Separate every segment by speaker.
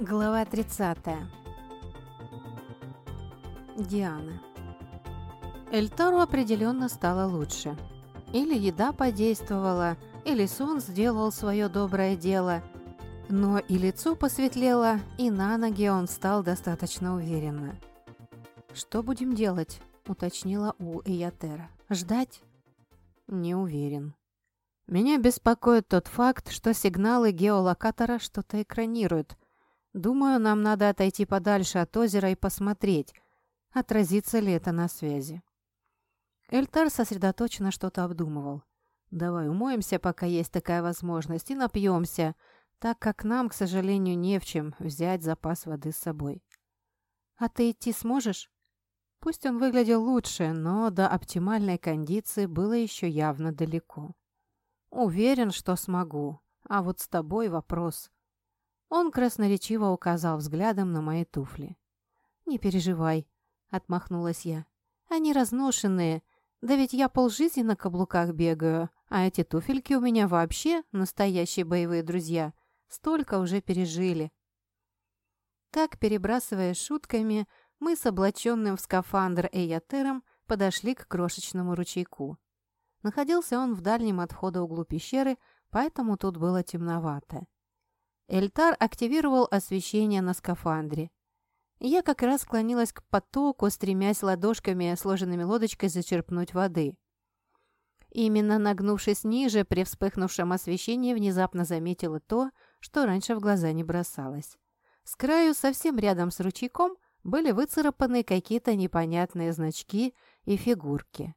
Speaker 1: Глава 30. Диана. Эльтору определенно стало лучше. Или еда подействовала, или сон сделал свое доброе дело. Но и лицо посветлело, и на ноги он стал достаточно уверенно. «Что будем делать?» — уточнила у Иятера. «Ждать?» «Не уверен», меня беспокоит тот факт, что сигналы геолокатора что-то экранируют. Думаю, нам надо отойти подальше от озера и посмотреть, отразится ли это на связи. Эльтар сосредоточенно что-то обдумывал. «Давай умоемся, пока есть такая возможность, и напьемся, так как нам, к сожалению, не в чем взять запас воды с собой». «А ты идти сможешь?» Пусть он выглядел лучше, но до оптимальной кондиции было еще явно далеко. «Уверен, что смогу. А вот с тобой вопрос». Он красноречиво указал взглядом на мои туфли. «Не переживай», — отмахнулась я. «Они разношенные. Да ведь я полжизни на каблуках бегаю, а эти туфельки у меня вообще настоящие боевые друзья. Столько уже пережили». Так, перебрасываясь шутками, мы с облаченным в скафандр Эйятером подошли к крошечному ручейку. Находился он в дальнем от входа углу пещеры, поэтому тут было темновато. Эльтар активировал освещение на скафандре. Я как раз склонилась к потоку, стремясь ладошками, сложенными лодочкой, зачерпнуть воды. Именно нагнувшись ниже, при вспыхнувшем освещении внезапно заметила то, что раньше в глаза не бросалось. С краю, совсем рядом с ручейком, были выцарапаны какие-то непонятные значки и фигурки.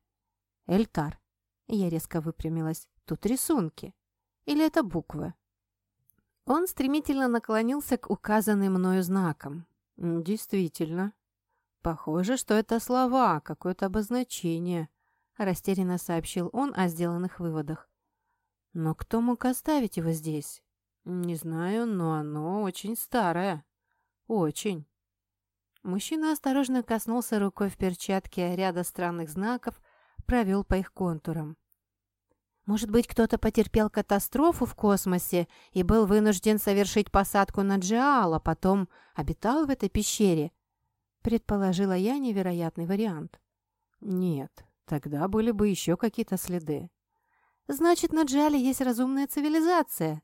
Speaker 1: Эльтар. Я резко выпрямилась. Тут рисунки. Или это буквы? Он стремительно наклонился к указанным мною знакам. «Действительно. Похоже, что это слова, какое-то обозначение», — растерянно сообщил он о сделанных выводах. «Но кто мог оставить его здесь?» «Не знаю, но оно очень старое. Очень». Мужчина осторожно коснулся рукой в перчатке ряда странных знаков, провел по их контурам. Может быть, кто-то потерпел катастрофу в космосе и был вынужден совершить посадку на Джиал, а потом обитал в этой пещере? Предположила я невероятный вариант. Нет, тогда были бы еще какие-то следы. Значит, на Джиале есть разумная цивилизация.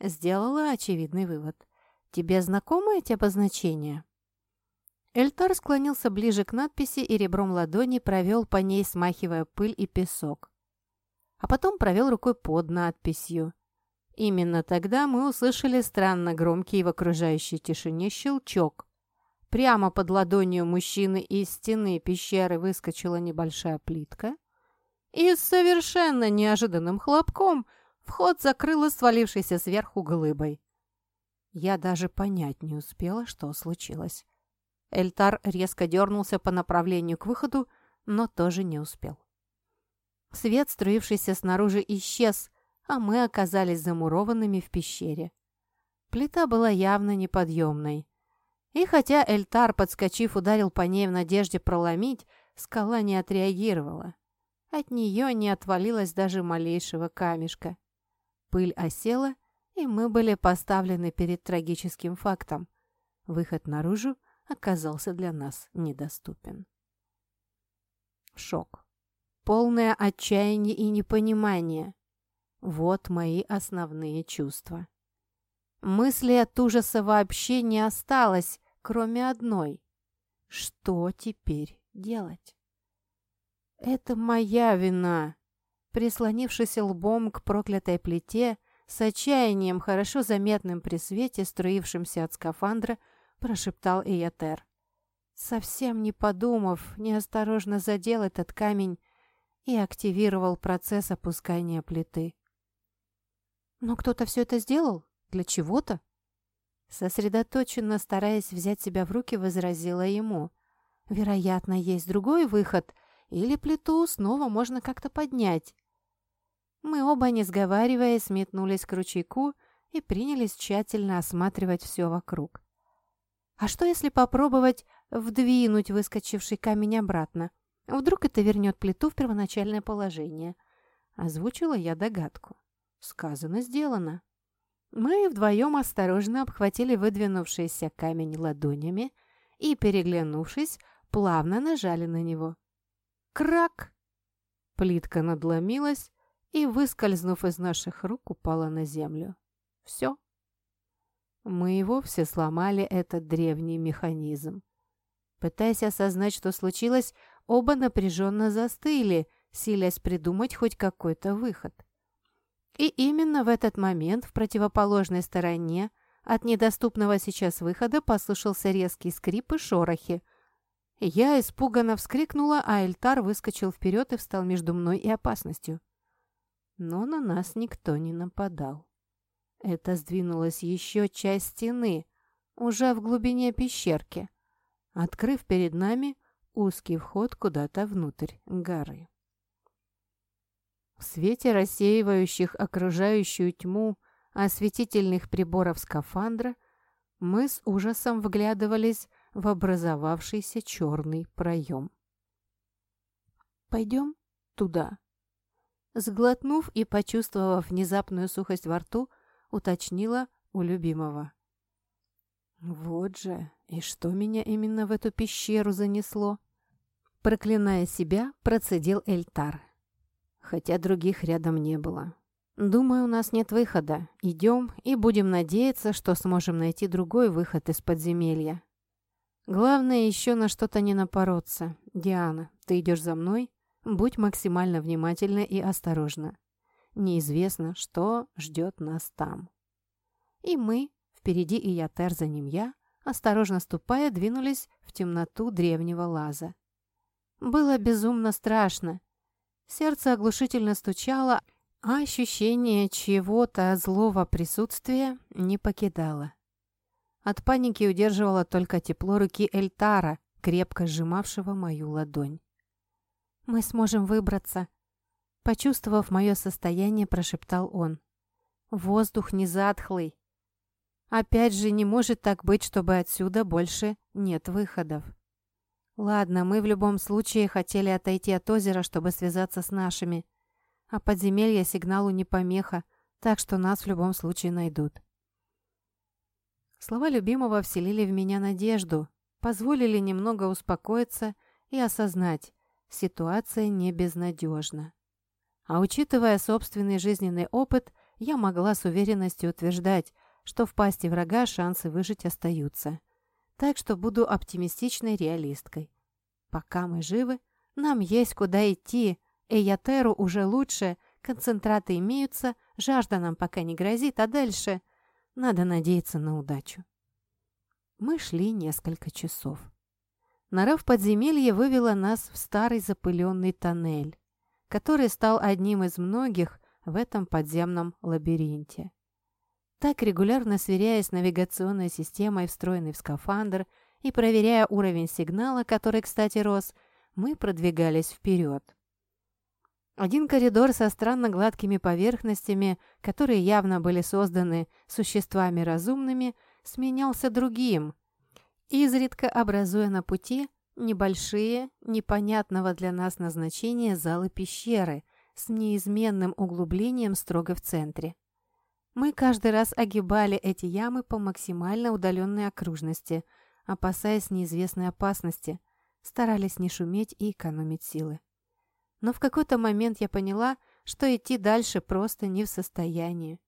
Speaker 1: Сделала очевидный вывод. Тебе знакомы эти обозначения? Эльтар склонился ближе к надписи и ребром ладони провел по ней, смахивая пыль и песок. А потом провел рукой под надписью. Именно тогда мы услышали странно громкий в окружающей тишине щелчок. Прямо под ладонью мужчины из стены пещеры выскочила небольшая плитка. И с совершенно неожиданным хлопком вход закрыла свалившейся сверху глыбой. Я даже понять не успела, что случилось. Эльтар резко дернулся по направлению к выходу, но тоже не успел. Свет, струившийся снаружи, исчез, а мы оказались замурованными в пещере. Плита была явно неподъемной. И хотя Эльтар, подскочив, ударил по ней в надежде проломить, скала не отреагировала. От нее не отвалилось даже малейшего камешка. Пыль осела, и мы были поставлены перед трагическим фактом. Выход наружу оказался для нас недоступен. Шок. Полное отчаяние и непонимание. Вот мои основные чувства. Мысли от ужаса вообще не осталось, кроме одной. Что теперь делать? Это моя вина. Прислонившись лбом к проклятой плите, с отчаянием, хорошо заметным при свете, струившимся от скафандра, прошептал Иятер. Совсем не подумав, неосторожно задел этот камень и активировал процесс опускания плиты. «Но кто-то все это сделал? Для чего-то?» Сосредоточенно, стараясь взять себя в руки, возразила ему. «Вероятно, есть другой выход, или плиту снова можно как-то поднять». Мы оба, не сговариваясь, метнулись к ручейку и принялись тщательно осматривать все вокруг. А что, если попробовать вдвинуть выскочивший камень обратно? Вдруг это вернет плиту в первоначальное положение? Озвучила я догадку. Сказано, сделано. Мы вдвоем осторожно обхватили выдвинувшийся камень ладонями и, переглянувшись, плавно нажали на него. Крак! Плитка надломилась и, выскользнув из наших рук, упала на землю. Все. Мы и вовсе сломали этот древний механизм. Пытаясь осознать, что случилось, оба напряженно застыли, силясь придумать хоть какой-то выход. И именно в этот момент в противоположной стороне от недоступного сейчас выхода послышался резкий скрип и шорохи. Я испуганно вскрикнула, а Эльтар выскочил вперед и встал между мной и опасностью. Но на нас никто не нападал. Это сдвинулась еще часть стены, уже в глубине пещерки, открыв перед нами узкий вход куда-то внутрь горы. В свете рассеивающих окружающую тьму осветительных приборов скафандра мы с ужасом вглядывались в образовавшийся черный проем. «Пойдем туда». Сглотнув и почувствовав внезапную сухость во рту, уточнила у любимого. «Вот же, и что меня именно в эту пещеру занесло?» Проклиная себя, процедил Эльтар. Хотя других рядом не было. «Думаю, у нас нет выхода. Идем и будем надеяться, что сможем найти другой выход из подземелья. Главное, еще на что-то не напороться. Диана, ты идешь за мной? Будь максимально внимательна и осторожна. Неизвестно, что ждет нас там». И мы, впереди и Ятер за ним я, осторожно ступая, двинулись в темноту древнего лаза. Было безумно страшно. Сердце оглушительно стучало, а ощущение чего-то злого присутствия не покидало. От паники удерживало только тепло руки Эльтара, крепко сжимавшего мою ладонь. «Мы сможем выбраться», — почувствовав мое состояние, прошептал он. «Воздух не затхлый. Опять же, не может так быть, чтобы отсюда больше нет выходов». Ладно, мы в любом случае хотели отойти от озера, чтобы связаться с нашими. А подземелье сигналу не помеха, так что нас в любом случае найдут. Слова любимого вселили в меня надежду, позволили немного успокоиться и осознать, ситуация не безнадежна. А учитывая собственный жизненный опыт, я могла с уверенностью утверждать, что в пасти врага шансы выжить остаются. Так что буду оптимистичной реалисткой. Пока мы живы, нам есть куда идти. Эйятеру уже лучше, концентраты имеются, жажда нам пока не грозит, а дальше надо надеяться на удачу. Мы шли несколько часов. Нора в подземелье вывела нас в старый запыленный тоннель, который стал одним из многих в этом подземном лабиринте. Так, регулярно сверяясь с навигационной системой, встроенной в скафандр, и проверяя уровень сигнала, который, кстати, рос, мы продвигались вперед. Один коридор со странно гладкими поверхностями, которые явно были созданы существами разумными, сменялся другим, изредка образуя на пути небольшие, непонятного для нас назначения залы пещеры с неизменным углублением строго в центре. Мы каждый раз огибали эти ямы по максимально удаленной окружности, опасаясь неизвестной опасности, старались не шуметь и экономить силы. Но в какой-то момент я поняла, что идти дальше просто не в состоянии.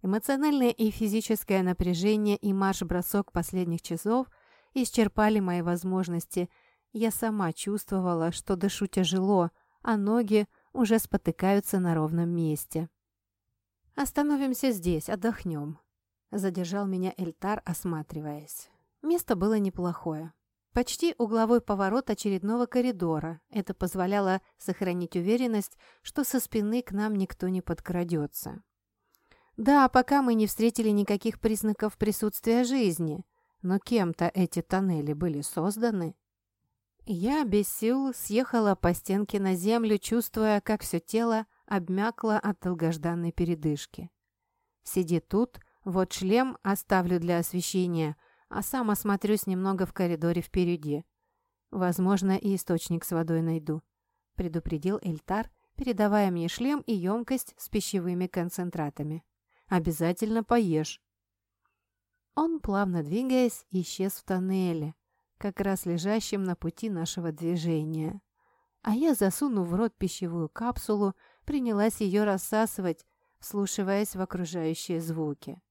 Speaker 1: Эмоциональное и физическое напряжение и марш-бросок последних часов исчерпали мои возможности. Я сама чувствовала, что дышу тяжело, а ноги уже спотыкаются на ровном месте. «Остановимся здесь, отдохнем», — задержал меня Эльтар, осматриваясь. Место было неплохое. Почти угловой поворот очередного коридора. Это позволяло сохранить уверенность, что со спины к нам никто не подкрадется. Да, пока мы не встретили никаких признаков присутствия жизни, но кем-то эти тоннели были созданы. Я без сил съехала по стенке на землю, чувствуя, как все тело обмякла от долгожданной передышки. «Сиди тут, вот шлем оставлю для освещения, а сам осмотрюсь немного в коридоре впереди. Возможно, и источник с водой найду», — предупредил Эльтар, передавая мне шлем и емкость с пищевыми концентратами. обязательно поешь». Он, плавно двигаясь, исчез в тоннеле, как раз лежащем на пути нашего движения. А я, засунув в рот пищевую капсулу, принялась ее рассасывать, вслушиваясь в окружающие звуки.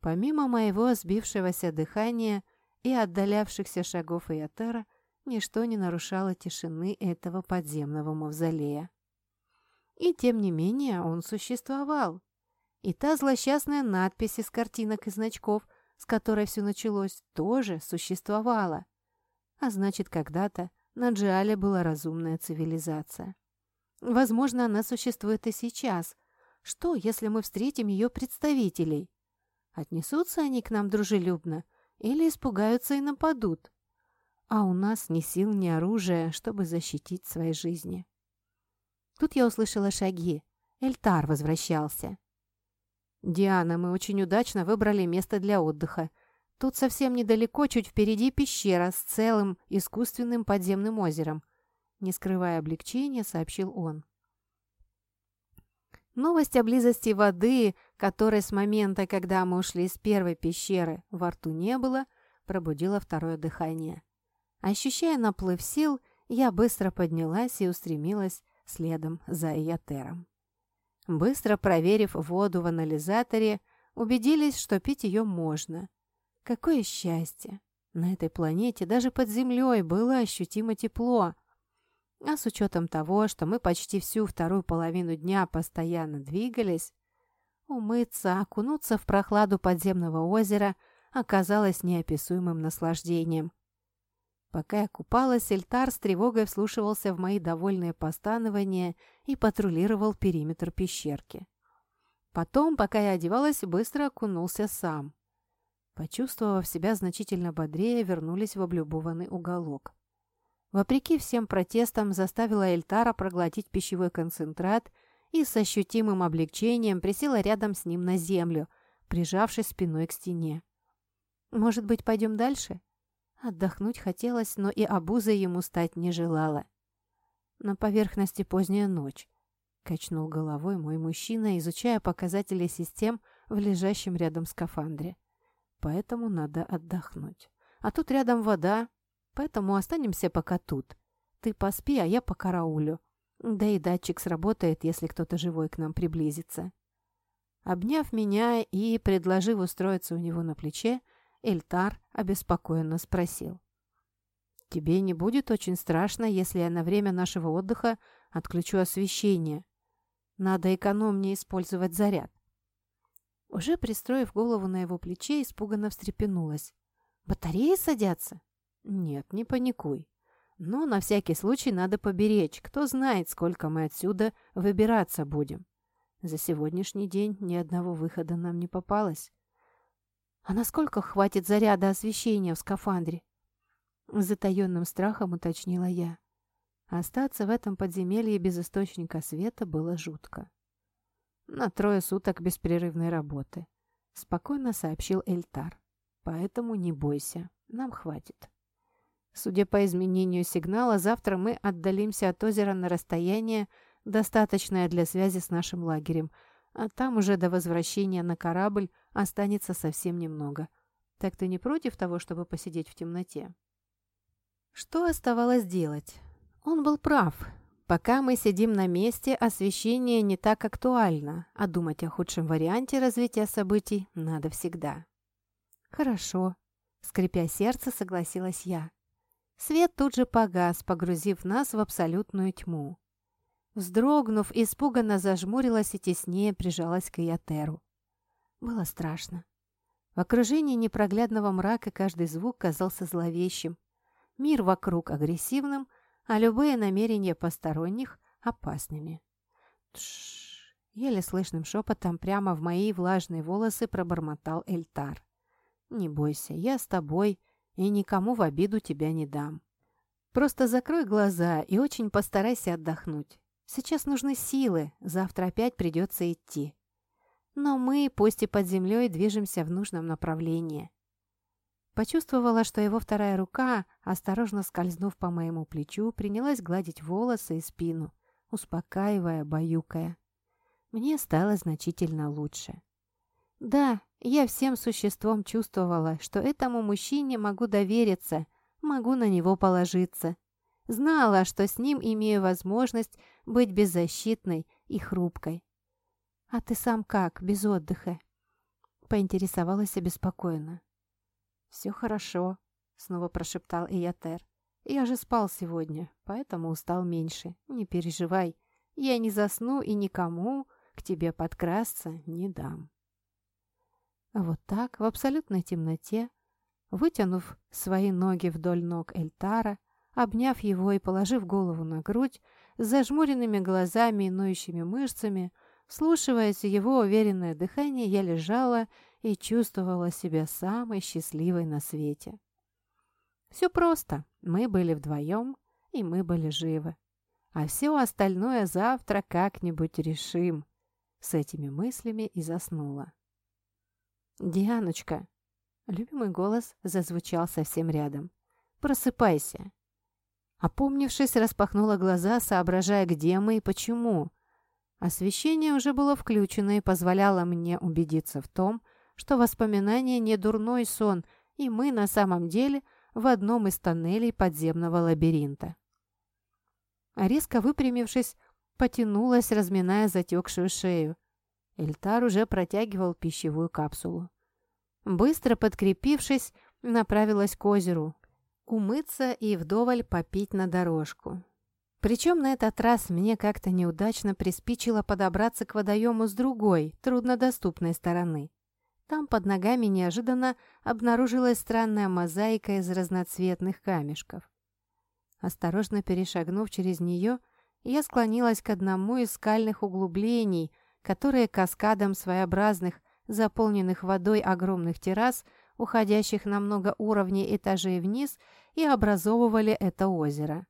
Speaker 1: Помимо моего сбившегося дыхания и отдалявшихся шагов Иотера, ничто не нарушало тишины этого подземного мавзолея. И тем не менее он существовал. И та злосчастная надпись из картинок и значков, с которой все началось, тоже существовала. А значит, когда-то на Джиале была разумная цивилизация. Возможно, она существует и сейчас. Что, если мы встретим ее представителей? Отнесутся они к нам дружелюбно или испугаются и нападут? А у нас ни сил, ни оружия, чтобы защитить свои жизни. Тут я услышала шаги. Эльтар возвращался. «Диана, мы очень удачно выбрали место для отдыха. Тут совсем недалеко, чуть впереди пещера с целым искусственным подземным озером», не скрывая облегчения, сообщил он. Новость о близости воды, которой с момента, когда мы ушли из первой пещеры, во рту не было, пробудила второе дыхание. Ощущая наплыв сил, я быстро поднялась и устремилась следом за Иятером. Быстро проверив воду в анализаторе, убедились, что пить ее можно. Какое счастье! На этой планете даже под землей было ощутимо тепло. А с учетом того, что мы почти всю вторую половину дня постоянно двигались, умыться, окунуться в прохладу подземного озера оказалось неописуемым наслаждением. Пока я купалась, Эльтар с тревогой вслушивался в мои довольные постанования и патрулировал периметр пещерки. Потом, пока я одевалась, быстро окунулся сам. Почувствовав себя значительно бодрее, вернулись в облюбованный уголок. Вопреки всем протестам заставила Эльтара проглотить пищевой концентрат и с ощутимым облегчением присела рядом с ним на землю, прижавшись спиной к стене. «Может быть, пойдем дальше?» Отдохнуть хотелось, но и обузой ему стать не желала. На поверхности поздняя ночь. Качнул головой мой мужчина, изучая показатели систем в лежащем рядом скафандре. Поэтому надо отдохнуть. А тут рядом вода, поэтому останемся пока тут. Ты поспи, а я по караулю. Да и датчик сработает, если кто-то живой к нам приблизится. Обняв меня и предложив устроиться у него на плече, Эльтар обеспокоенно спросил. «Тебе не будет очень страшно, если я на время нашего отдыха отключу освещение? Надо экономнее использовать заряд». Уже пристроив голову на его плече, испуганно встрепенулась. «Батареи садятся?» «Нет, не паникуй. Но на всякий случай надо поберечь. Кто знает, сколько мы отсюда выбираться будем. За сегодняшний день ни одного выхода нам не попалось. А насколько хватит заряда освещения в скафандре? С затаенным страхом уточнила я. Остаться в этом подземелье без источника света было жутко. На трое суток беспрерывной работы. Спокойно сообщил Эльтар. Поэтому не бойся, нам хватит. Судя по изменению сигнала, завтра мы отдалимся от озера на расстояние, достаточное для связи с нашим лагерем, а там уже до возвращения на корабль останется совсем немного. Так ты не против того, чтобы посидеть в темноте?» Что оставалось делать? Он был прав. Пока мы сидим на месте, освещение не так актуально, а думать о худшем варианте развития событий надо всегда. «Хорошо», — скрипя сердце, согласилась я. Свет тут же погас, погрузив нас в абсолютную тьму. Вздрогнув, испуганно зажмурилась и теснее прижалась к Иятеру. Было страшно. В окружении непроглядного мрака каждый звук казался зловещим. Мир вокруг агрессивным, а любые намерения посторонних – опасными. Тш! Еле слышным шепотом прямо в мои влажные волосы пробормотал Эльтар. «Не бойся, я с тобой и никому в обиду тебя не дам. Просто закрой глаза и очень постарайся отдохнуть. Сейчас нужны силы, завтра опять придется идти. Но мы, пусть и под землей, движемся в нужном направлении. Почувствовала, что его вторая рука, осторожно скользнув по моему плечу, принялась гладить волосы и спину, успокаивая, баюкая. Мне стало значительно лучше. Да, я всем существом чувствовала, что этому мужчине могу довериться, могу на него положиться. Знала, что с ним имею возможность быть беззащитной и хрупкой. «А ты сам как, без отдыха?» Поинтересовалась обеспокоенно. «Все хорошо», — снова прошептал Иятер. «Я же спал сегодня, поэтому устал меньше. Не переживай, я не засну и никому к тебе подкрасться не дам». Вот так, в абсолютной темноте, вытянув свои ноги вдоль ног Эльтара, обняв его и положив голову на грудь, с зажмуренными глазами и ноющими мышцами, слушаясь его уверенное дыхание, я лежала и чувствовала себя самой счастливой на свете. Все просто. Мы были вдвоем, и мы были живы. А все остальное завтра как-нибудь решим. С этими мыслями и заснула. «Дианочка!» Любимый голос зазвучал совсем рядом. «Просыпайся!» Опомнившись, распахнула глаза, соображая, где мы и почему. Освещение уже было включено и позволяло мне убедиться в том, что воспоминание не дурной сон, и мы на самом деле в одном из тоннелей подземного лабиринта. Резко выпрямившись, потянулась, разминая затекшую шею. Эльтар уже протягивал пищевую капсулу. Быстро подкрепившись, направилась к озеру. Умыться и вдоволь попить на дорожку. Причем на этот раз мне как-то неудачно приспичило подобраться к водоему с другой, труднодоступной стороны. Там под ногами неожиданно обнаружилась странная мозаика из разноцветных камешков. Осторожно перешагнув через нее, я склонилась к одному из скальных углублений, которые каскадом своеобразных, заполненных водой огромных террас, уходящих на много уровней этажей вниз, и образовывали это озеро.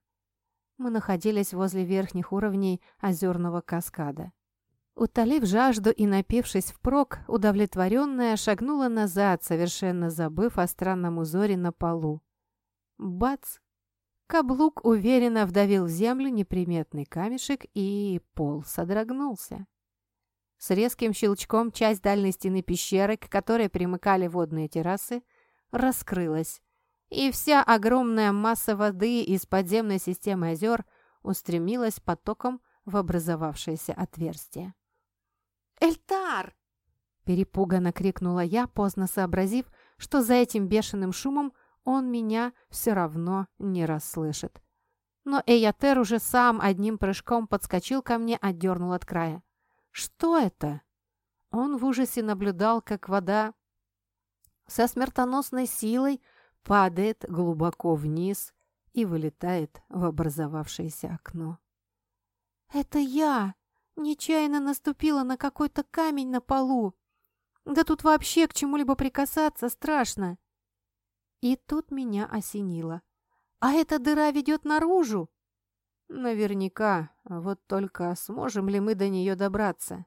Speaker 1: Мы находились возле верхних уровней озерного каскада. Утолив жажду и напившись впрок, удовлетворенная шагнула назад, совершенно забыв о странном узоре на полу. Бац! Каблук уверенно вдавил в землю неприметный камешек, и пол содрогнулся. С резким щелчком часть дальней стены пещеры, к которой примыкали водные террасы, раскрылась, и вся огромная масса воды из подземной системы озер устремилась потоком в образовавшееся отверстие. «Эльтар!» – перепуганно крикнула я, поздно сообразив, что за этим бешеным шумом он меня все равно не расслышит. Но Эйятер уже сам одним прыжком подскочил ко мне, отдернул от края. «Что это?» Он в ужасе наблюдал, как вода со смертоносной силой падает глубоко вниз и вылетает в образовавшееся окно. «Это я!» Нечаянно наступила на какой-то камень на полу. Да тут вообще к чему-либо прикасаться страшно. И тут меня осенило. А эта дыра ведет наружу? Наверняка. Вот только сможем ли мы до нее добраться?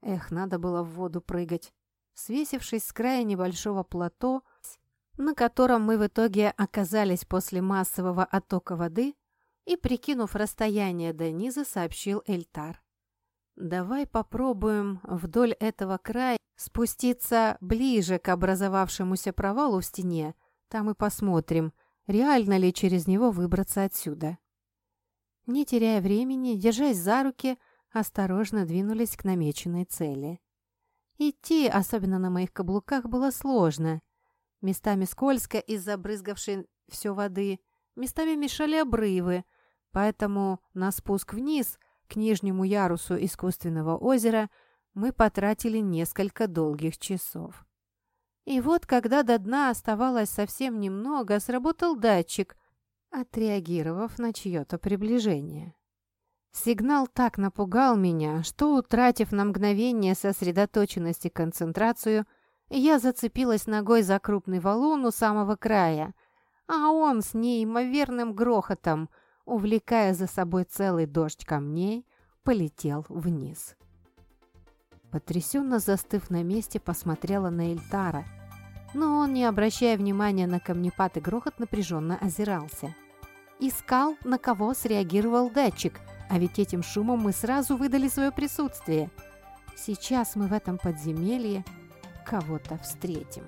Speaker 1: Эх, надо было в воду прыгать. Свесившись с края небольшого плато, на котором мы в итоге оказались после массового оттока воды, и, прикинув расстояние до низа, сообщил Эльтар. Давай попробуем вдоль этого края спуститься ближе к образовавшемуся провалу в стене. Там и посмотрим, реально ли через него выбраться отсюда. Не теряя времени, держась за руки, осторожно двинулись к намеченной цели. Идти, особенно на моих каблуках, было сложно. Местами скользко из-за брызгавшей все воды, местами мешали обрывы, поэтому на спуск вниз – к нижнему ярусу искусственного озера мы потратили несколько долгих часов. И вот, когда до дна оставалось совсем немного, сработал датчик, отреагировав на чье-то приближение. Сигнал так напугал меня, что, утратив на мгновение сосредоточенность и концентрацию, я зацепилась ногой за крупный валун у самого края, а он с неимоверным грохотом – увлекая за собой целый дождь камней, полетел вниз. Потрясенно застыв на месте, посмотрела на Эльтара, но он, не обращая внимания на камнепад и грохот, напряженно озирался. Искал, на кого среагировал датчик, а ведь этим шумом мы сразу выдали свое присутствие. Сейчас мы в этом подземелье, кого-то встретим.